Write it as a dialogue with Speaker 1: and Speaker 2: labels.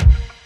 Speaker 1: you